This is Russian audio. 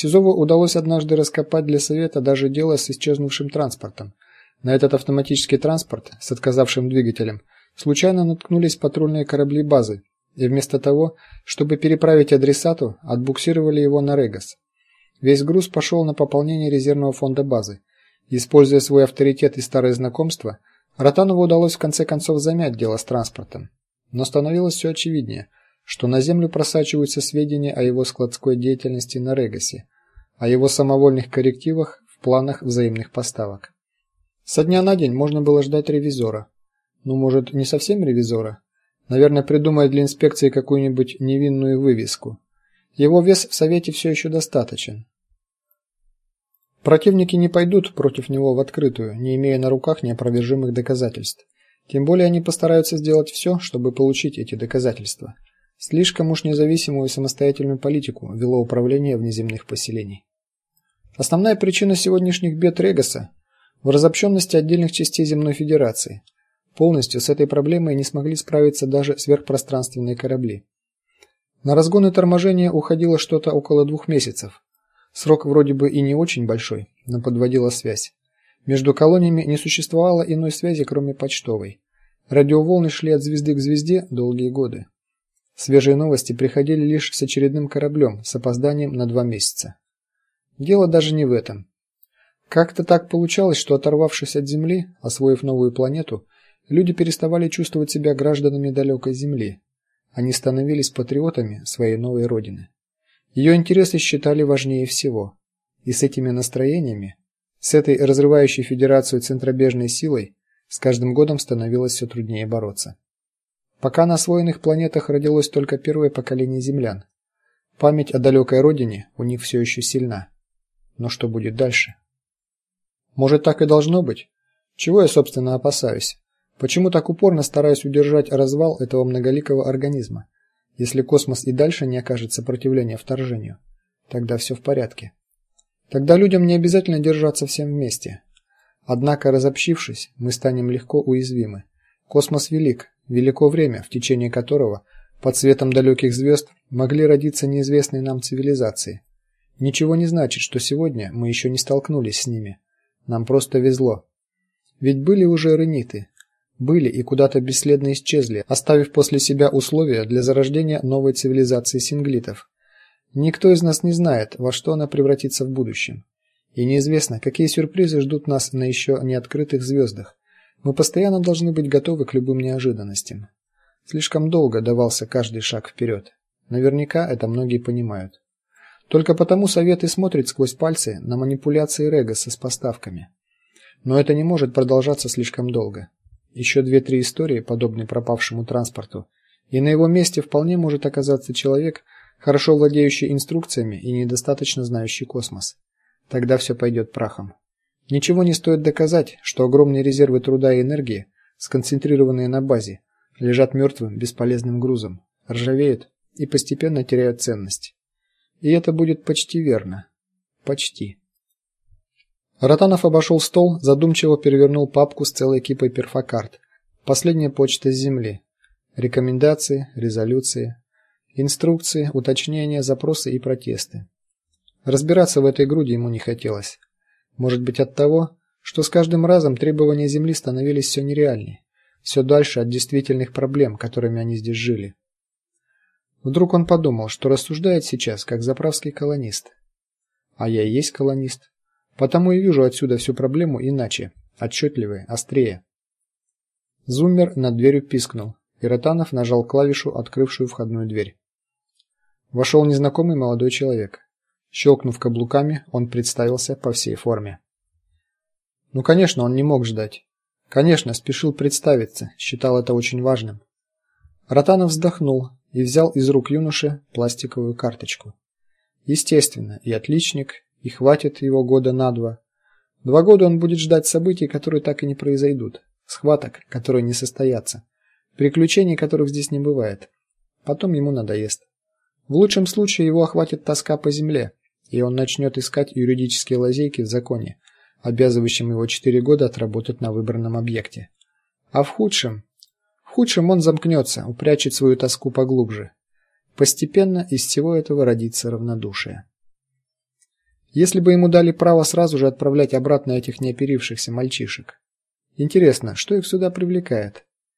Сизову удалось однажды раскопать для совета даже дело с исчезнувшим транспортом. На этот автоматический транспорт с отказавшим двигателем случайно наткнулись патрульные корабли базы, и вместо того, чтобы переправить адресату, отбуксировали его на Регас. Весь груз пошел на пополнение резервного фонда базы. Используя свой авторитет и старые знакомства, Ротанову удалось в конце концов замять дело с транспортом. Но становилось все очевиднее, что на землю просачиваются сведения о его складской деятельности на Регасе, о его самовольных коррективах в планах взаимных поставок. Со дня на день можно было ждать ревизора. Ну, может, не совсем ревизора, Наверное, придумает для инспекции какую-нибудь невинную вывеску. Его вес в совете все еще достаточен. Противники не пойдут против него в открытую, не имея на руках неопровержимых доказательств. Тем более они постараются сделать все, чтобы получить эти доказательства. Слишком уж независимую и самостоятельную политику вело управление внеземных поселений. Основная причина сегодняшних бед Регаса в разобщенности отдельных частей земной федерации – Полностью с этой проблемой не смогли справиться даже сверхпространственные корабли. На разгон и торможение уходило что-то около двух месяцев. Срок вроде бы и не очень большой, но подводила связь. Между колониями не существовало иной связи, кроме почтовой. Радиоволны шли от звезды к звезде долгие годы. Свежие новости приходили лишь с очередным кораблем с опозданием на два месяца. Дело даже не в этом. Как-то так получалось, что оторвавшись от Земли, освоив новую планету, Люди переставали чувствовать себя гражданами далекой земли. Они становились патриотами своей новой родины. Ее интересы считали важнее всего. И с этими настроениями, с этой разрывающей федерацию центробежной силой, с каждым годом становилось все труднее бороться. Пока на освоенных планетах родилось только первое поколение землян. Память о далекой родине у них все еще сильна. Но что будет дальше? Может, так и должно быть? Чего я, собственно, опасаюсь? Почему так упорно стараюсь удержать развал этого многоликого организма? Если космос и дальше не окажет сопротивления вторжению, тогда все в порядке. Тогда людям не обязательно держаться всем вместе. Однако, разобщившись, мы станем легко уязвимы. Космос велик, велико время, в течение которого под светом далеких звезд могли родиться неизвестные нам цивилизации. Ничего не значит, что сегодня мы еще не столкнулись с ними. Нам просто везло. Ведь были уже рениты, были и куда-то бесследно исчезли, оставив после себя условия для зарождения новой цивилизации синглитов. Никто из нас не знает, во что она превратится в будущем. И неизвестно, какие сюрпризы ждут нас на еще не открытых звездах. Мы постоянно должны быть готовы к любым неожиданностям. Слишком долго давался каждый шаг вперед. Наверняка это многие понимают. Только потому совет и смотрит сквозь пальцы на манипуляции Регаса с поставками. Но это не может продолжаться слишком долго. Еще две-три истории, подобные пропавшему транспорту, и на его месте вполне может оказаться человек, хорошо владеющий инструкциями и недостаточно знающий космос. Тогда все пойдет прахом. Ничего не стоит доказать, что огромные резервы труда и энергии, сконцентрированные на базе, лежат мертвым, бесполезным грузом, ржавеют и постепенно теряют ценность. И это будет почти верно. Почти. Ротанов обошел стол, задумчиво перевернул папку с целой кипой перфокарт. Последняя почта с земли. Рекомендации, резолюции, инструкции, уточнения, запросы и протесты. Разбираться в этой груди ему не хотелось. Может быть, от того, что с каждым разом требования земли становились все нереальнее, все дальше от действительных проблем, которыми они здесь жили. Вдруг он подумал, что рассуждает сейчас как заправский колонист. А я и есть колонист. Потому и вижу отсюда всю проблему иначе, отчетливее, острее. Зуммер над дверью пискнул, и Ротанов нажал клавишу, открывшую входную дверь. Вошел незнакомый молодой человек. Щелкнув каблуками, он представился по всей форме. Ну, конечно, он не мог ждать. Конечно, спешил представиться, считал это очень важным. Ротанов вздохнул и взял из рук юноши пластиковую карточку. Естественно, и отличник, и хватит его года на два. Два года он будет ждать событий, которые так и не произойдут, схваток, которые не состоятся, приключений, которых здесь не бывает. Потом ему надоест. В лучшем случае его охватит тоска по земле, и он начнет искать юридические лазейки в законе, обязывающем его четыре года отработать на выбранном объекте. А в худшем, в худшем он замкнется, упрячет свою тоску поглубже. Постепенно из всего этого родится равнодушие. Если бы ему дали право сразу же отправлять обратно этих неоперившихся мальчишек. Интересно, что их сюда привлекает?